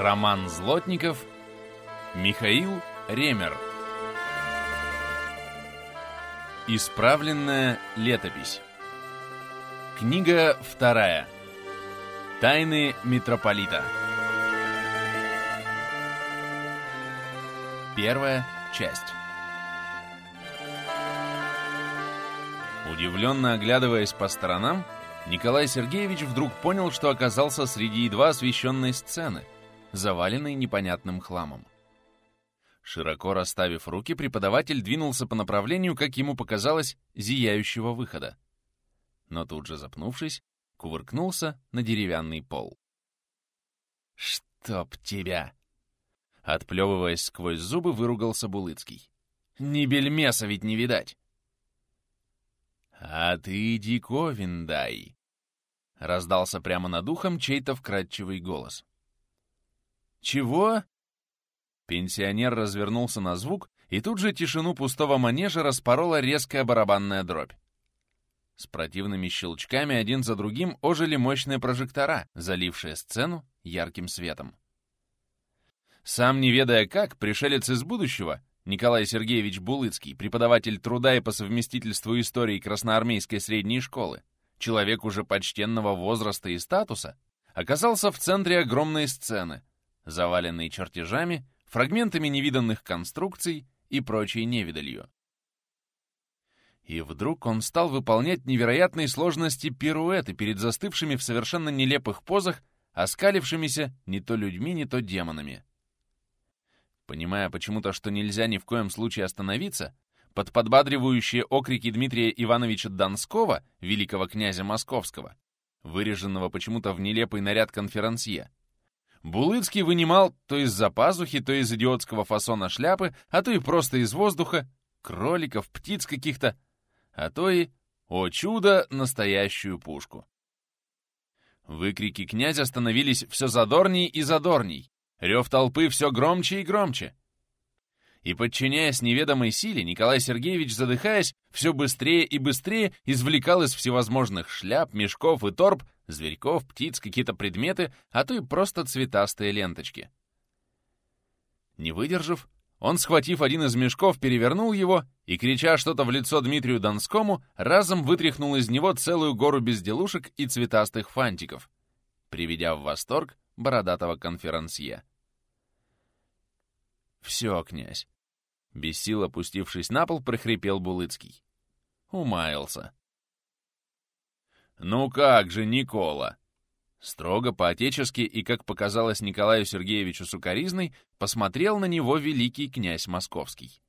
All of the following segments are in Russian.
Роман Злотников, Михаил Ремер. Исправленная летопись. Книга вторая. Тайны митрополита. Первая часть. Удивленно оглядываясь по сторонам, Николай Сергеевич вдруг понял, что оказался среди едва освещенной сцены, заваленной непонятным хламом. Широко расставив руки, преподаватель двинулся по направлению, как ему показалось, зияющего выхода. Но тут же, запнувшись, кувыркнулся на деревянный пол. «Чтоб тебя!» Отплевываясь сквозь зубы, выругался Булыцкий. «Ни бельмеса ведь не видать!» «А ты диковин дай!» — раздался прямо над ухом чей-то вкрадчивый голос. «Чего?» Пенсионер развернулся на звук, и тут же тишину пустого манежа распорола резкая барабанная дробь. С противными щелчками один за другим ожили мощные прожектора, залившие сцену ярким светом. Сам не ведая как, пришелец из будущего, Николай Сергеевич Булыцкий, преподаватель труда и по совместительству истории Красноармейской средней школы, человек уже почтенного возраста и статуса, оказался в центре огромной сцены, заваленной чертежами, фрагментами невиданных конструкций и прочей невидалью. И вдруг он стал выполнять невероятной сложности пируэты перед застывшими в совершенно нелепых позах, оскалившимися не то людьми, не то демонами. Понимая почему-то, что нельзя ни в коем случае остановиться, под подбадривающие окрики Дмитрия Ивановича Донского, великого князя Московского, выреженного почему-то в нелепый наряд конферансье, Булыцкий вынимал то из-за пазухи, то из идиотского фасона шляпы, а то и просто из воздуха, кроликов, птиц каких-то, а то и, о чудо, настоящую пушку. Выкрики князя становились все задорней и задорней, Рев толпы все громче и громче. И, подчиняясь неведомой силе, Николай Сергеевич, задыхаясь, все быстрее и быстрее извлекал из всевозможных шляп, мешков и торб, зверьков, птиц, какие-то предметы, а то и просто цветастые ленточки. Не выдержав, он, схватив один из мешков, перевернул его и, крича что-то в лицо Дмитрию Донскому, разом вытряхнул из него целую гору безделушек и цветастых фантиков, приведя в восторг бородатого конферансье. «Все, князь!» Без сил опустившись на пол, прохрипел Булыцкий. Умаялся. «Ну как же, Никола!» Строго, по-отечески и, как показалось Николаю Сергеевичу Сукаризной, посмотрел на него великий князь Московский.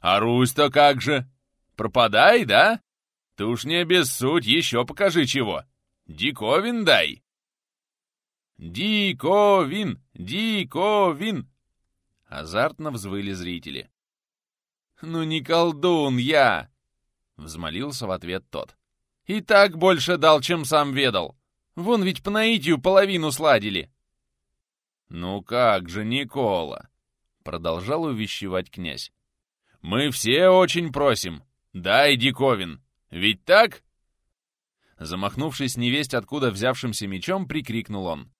«А Русь-то как же? Пропадай, да? Ты уж не обессудь, еще покажи чего. Диковин дай!» «Диковин! Диковин!» Азартно взвыли зрители. «Ну не колдун я!» — взмолился в ответ тот. «И так больше дал, чем сам ведал. Вон ведь по наитию половину сладили». «Ну как же, Никола!» — продолжал увещевать князь. «Мы все очень просим. Дай диковин. Ведь так?» Замахнувшись невесть откуда взявшимся мечом, прикрикнул он.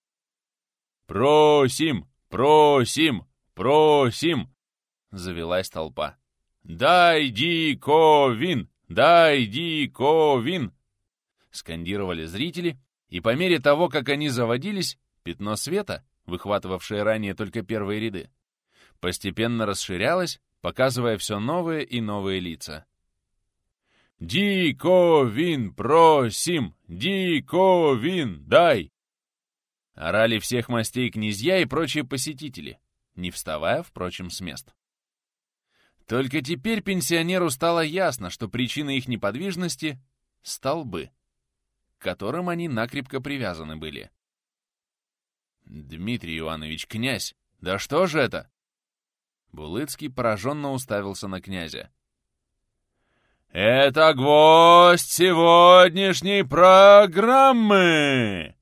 «Просим! Просим! Просим!» — завелась толпа. «Дай диковин! Дай диковин!» Скандировали зрители, и по мере того, как они заводились, пятно света, выхватывавшее ранее только первые ряды, постепенно расширялось, показывая все новые и новые лица. «Диковин просим! Диковин дай!» Орали всех мастей князья и прочие посетители, не вставая, впрочем, с мест. Только теперь пенсионеру стало ясно, что причина их неподвижности — столбы, которым они накрепко привязаны были. «Дмитрий Иванович, князь, да что же это?» Булыцкий пораженно уставился на князя. «Это гвоздь сегодняшней программы!»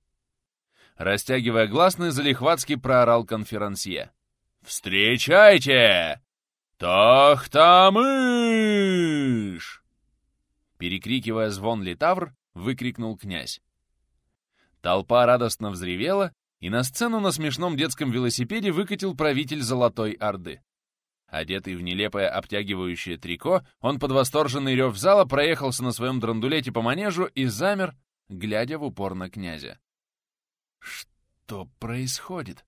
Растягивая гласный, залихватски проорал конферансье. «Встречайте! Тахтамыш!» Перекрикивая звон литавр, выкрикнул князь. Толпа радостно взревела, и на сцену на смешном детском велосипеде выкатил правитель Золотой Орды. Одетый в нелепое обтягивающее трико, он под восторженный рев зала проехался на своем драндулете по манежу и замер, глядя в упор на князя. Что происходит?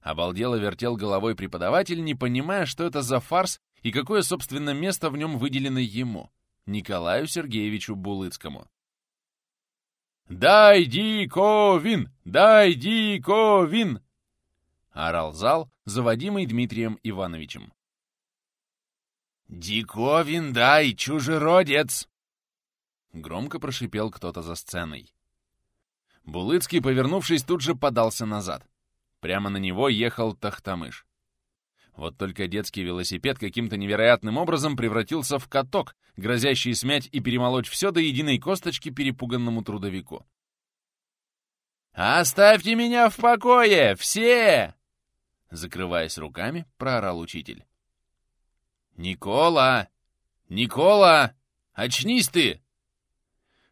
Обалдело вертел головой преподаватель, не понимая, что это за фарс и какое, собственно, место в нем выделено ему, Николаю Сергеевичу Булыцкому. «Дай Диковин! Дай Диковин!» — орал зал, заводимый Дмитрием Ивановичем. «Диковин дай, чужеродец!» Громко прошипел кто-то за сценой. Булыцкий, повернувшись, тут же подался назад. Прямо на него ехал Тахтамыш. Вот только детский велосипед каким-то невероятным образом превратился в каток, грозящий смять и перемолоть все до единой косточки перепуганному трудовику. «Оставьте меня в покое! Все!» Закрываясь руками, проорал учитель. «Никола! Никола! Очнись ты!»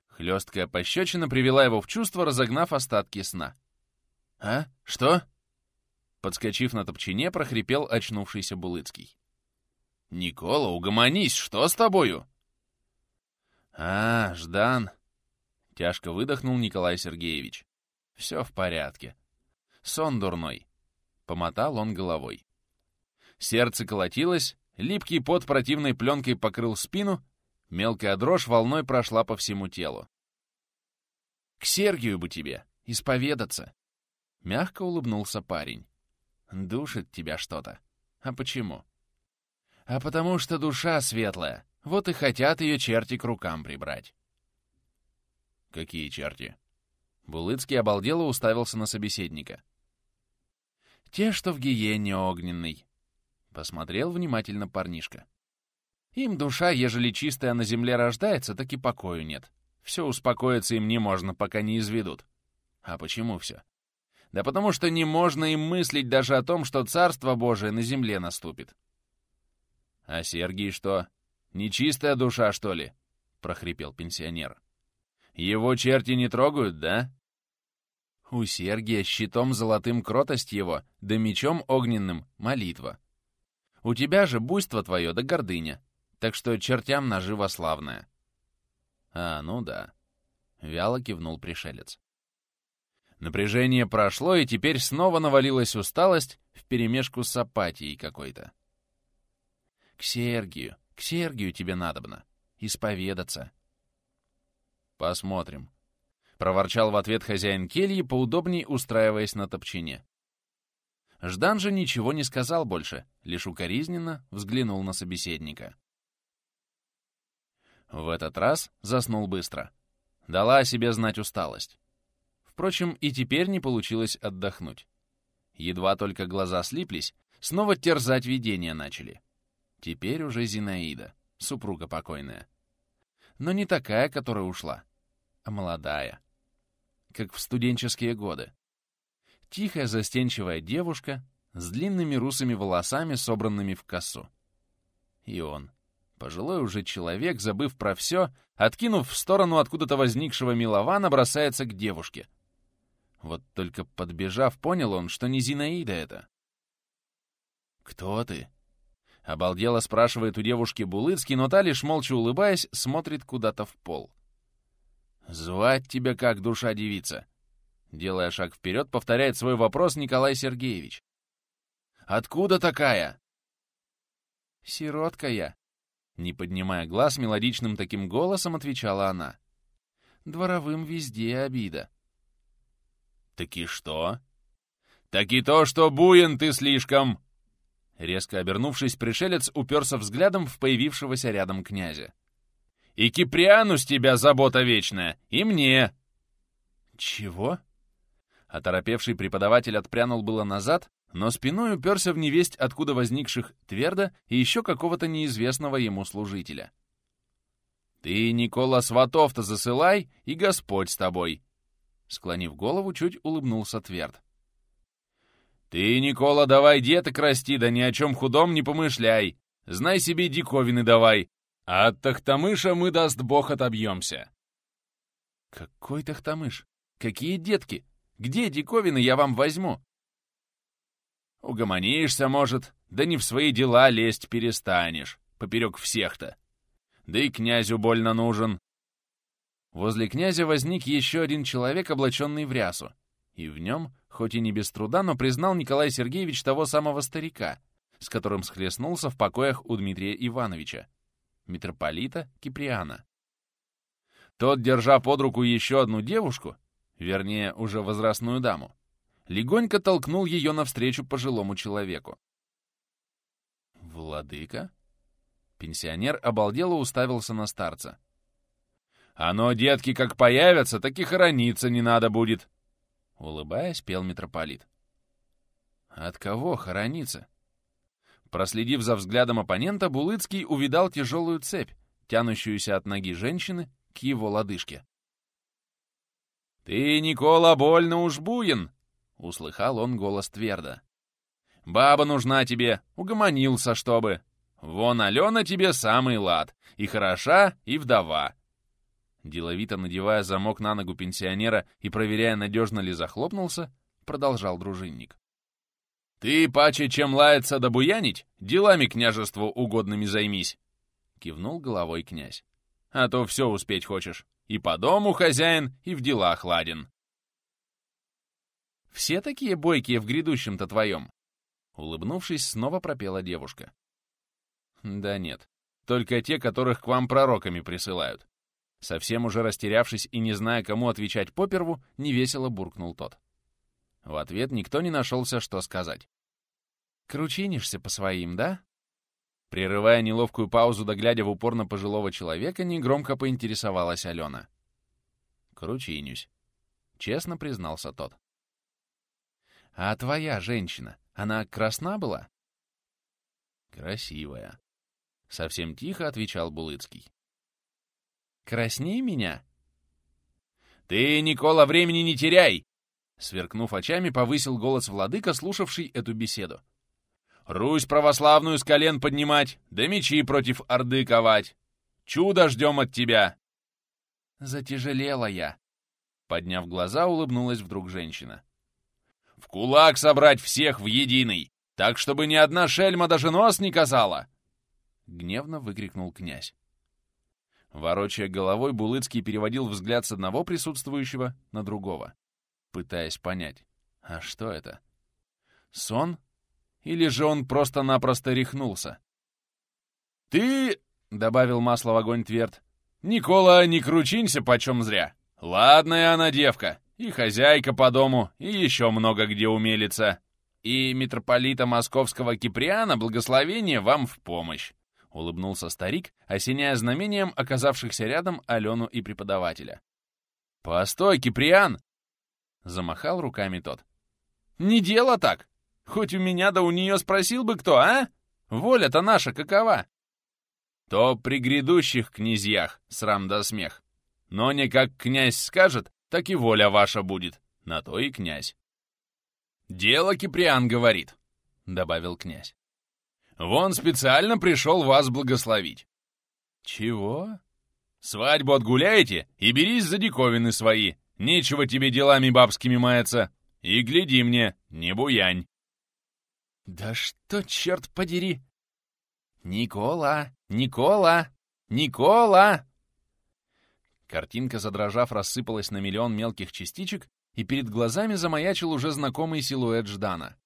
Хлесткая пощечина привела его в чувство, разогнав остатки сна. «А? Что?» Подскочив на топчине, прохрипел очнувшийся Булыцкий. «Никола, угомонись! Что с тобою?» «А, Ждан!» — тяжко выдохнул Николай Сергеевич. «Все в порядке. Сон дурной». Помотал он головой. Сердце колотилось, липкий пот противной пленкой покрыл спину, мелкая дрожь волной прошла по всему телу. «К Сергию бы тебе, исповедаться!» Мягко улыбнулся парень. Душит тебя что-то. А почему? А потому что душа светлая. Вот и хотят ее черти к рукам прибрать. Какие черти? Булыцкий обалдело уставился на собеседника. Те, что в гиене огненной. Посмотрел внимательно парнишка. Им душа, ежели чистая на земле рождается, так и покою нет. Все успокоиться им не можно, пока не изведут. А почему все? Да потому что не можно им мыслить даже о том, что Царство Божие на земле наступит. «А Сергий что? Нечистая душа, что ли?» — прохрипел пенсионер. «Его черти не трогают, да?» У Сергия щитом золотым кротость его, да мечом огненным — молитва. У тебя же буйство твое да гордыня, так что чертям наживо славная. А, ну да. Вяло кивнул пришелец. Напряжение прошло, и теперь снова навалилась усталость вперемешку с апатией какой-то. «К Сергию, к Сергию тебе надобно. Исповедаться». «Посмотрим», — проворчал в ответ хозяин кельи, поудобней устраиваясь на топчине. Ждан же ничего не сказал больше, лишь укоризненно взглянул на собеседника. В этот раз заснул быстро. Дала о себе знать усталость. Впрочем, и теперь не получилось отдохнуть. Едва только глаза слиплись, снова терзать видения начали. Теперь уже Зинаида, супруга покойная. Но не такая, которая ушла, а молодая. Как в студенческие годы. Тихая, застенчивая девушка с длинными русыми волосами, собранными в косу. И он, пожилой уже человек, забыв про все, откинув в сторону откуда-то возникшего милована, бросается к девушке — вот только подбежав, понял он, что не Зинаида это. «Кто ты?» Обалдело спрашивает у девушки Булыцкий, но та, лишь молча улыбаясь, смотрит куда-то в пол. «Звать тебя как, душа девица?» Делая шаг вперед, повторяет свой вопрос Николай Сергеевич. «Откуда такая?» «Сиротка я», — не поднимая глаз, мелодичным таким голосом отвечала она. «Дворовым везде обида. «Так и что?» «Так и то, что буен ты слишком!» Резко обернувшись, пришелец уперся взглядом в появившегося рядом князя. «И Киприану с тебя забота вечная, и мне!» «Чего?» Оторопевший преподаватель отпрянул было назад, но спиной уперся в невесть, откуда возникших твердо и еще какого-то неизвестного ему служителя. «Ты, Никола, сватов-то засылай, и Господь с тобой!» Склонив голову, чуть улыбнулся Тверд. «Ты, Никола, давай деток расти, да ни о чем худом не помышляй. Знай себе диковины давай, а от Тахтамыша мы, даст бог, отобьемся». «Какой Тахтамыш? Какие детки?» Где диковины я вам возьму?» «Угомонишься, может, да не в свои дела лезть перестанешь, поперек всех-то. Да и князю больно нужен». Возле князя возник еще один человек, облаченный в рясу, и в нем, хоть и не без труда, но признал Николай Сергеевич того самого старика, с которым схлестнулся в покоях у Дмитрия Ивановича, митрополита Киприана. Тот, держа под руку еще одну девушку, вернее, уже возрастную даму, легонько толкнул ее навстречу пожилому человеку. «Владыка?» Пенсионер обалдело уставился на старца. «Оно, детки, как появятся, так и хорониться не надо будет!» Улыбаясь, пел митрополит. «От кого хорониться?» Проследив за взглядом оппонента, Булыцкий увидал тяжелую цепь, тянущуюся от ноги женщины к его лодыжке. «Ты, Никола, больно уж буин!» — услыхал он голос твердо. «Баба нужна тебе, угомонился, чтобы. Вон Алена тебе самый лад, и хороша, и вдова». Деловито надевая замок на ногу пенсионера и проверяя, надежно ли захлопнулся, продолжал дружинник. «Ты, паче, чем лаяться да буянить, делами княжеству угодными займись!» — кивнул головой князь. «А то все успеть хочешь. И по дому хозяин, и в делах ладен». «Все такие бойкие в грядущем-то твоем?» Улыбнувшись, снова пропела девушка. «Да нет, только те, которых к вам пророками присылают». Совсем уже растерявшись и не зная, кому отвечать поперву, невесело буркнул тот. В ответ никто не нашелся, что сказать. «Кручинишься по своим, да?» Прерывая неловкую паузу, доглядя в упор на пожилого человека, негромко поинтересовалась Алена. «Кручинюсь», — честно признался тот. «А твоя женщина, она красна была?» «Красивая», — совсем тихо отвечал Булыцкий. «Красней меня?» «Ты, Никола, времени не теряй!» Сверкнув очами, повысил голос владыка, слушавший эту беседу. «Русь православную с колен поднимать, да мечи против Орды ковать! Чудо ждем от тебя!» Затяжелела я. Подняв глаза, улыбнулась вдруг женщина. «В кулак собрать всех в единый, так, чтобы ни одна шельма даже нос не казала!» Гневно выкрикнул князь. Ворочая головой, Булыцкий переводил взгляд с одного присутствующего на другого пытаясь понять, а что это? Сон? Или же он просто-напросто рехнулся? «Ты...» — добавил масло в огонь Тверд. «Никола, не кручинься почем зря. Ладная она девка, и хозяйка по дому, и еще много где умелится. И митрополита московского Киприана благословение вам в помощь», — улыбнулся старик, осеняя знамением оказавшихся рядом Алену и преподавателя. «Постой, Киприан!» Замахал руками тот. «Не дело так! Хоть у меня да у нее спросил бы кто, а? Воля-то наша какова?» «То при грядущих князьях срам да смех. Но не как князь скажет, так и воля ваша будет. На то и князь». «Дело Киприан говорит», — добавил князь. «Вон специально пришел вас благословить». «Чего?» «Свадьбу отгуляете и берись за диковины свои, Нечего тебе делами бабскими маяться. И гляди мне, не буянь. Да что, черт подери! Никола! Никола! Никола! Картинка, задрожав, рассыпалась на миллион мелких частичек, и перед глазами замаячил уже знакомый силуэт Ждана.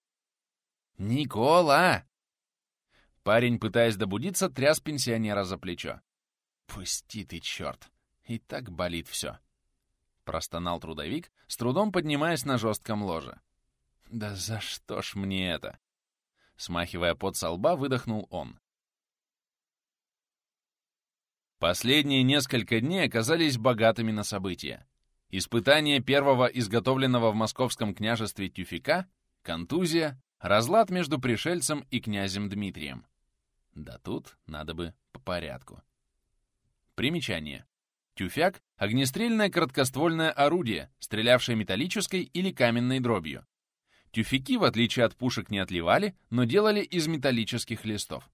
«Никола!» Парень, пытаясь добудиться, тряс пенсионера за плечо. «Пусти ты, черт! И так болит все!» Простонал трудовик, с трудом поднимаясь на жестком ложе. «Да за что ж мне это?» Смахивая пот со лба, выдохнул он. Последние несколько дней оказались богатыми на события. Испытание первого изготовленного в московском княжестве тюфика, контузия, разлад между пришельцем и князем Дмитрием. Да тут надо бы по порядку. Примечание. Тюфяк — огнестрельное короткоствольное орудие, стрелявшее металлической или каменной дробью. Тюфяки, в отличие от пушек, не отливали, но делали из металлических листов.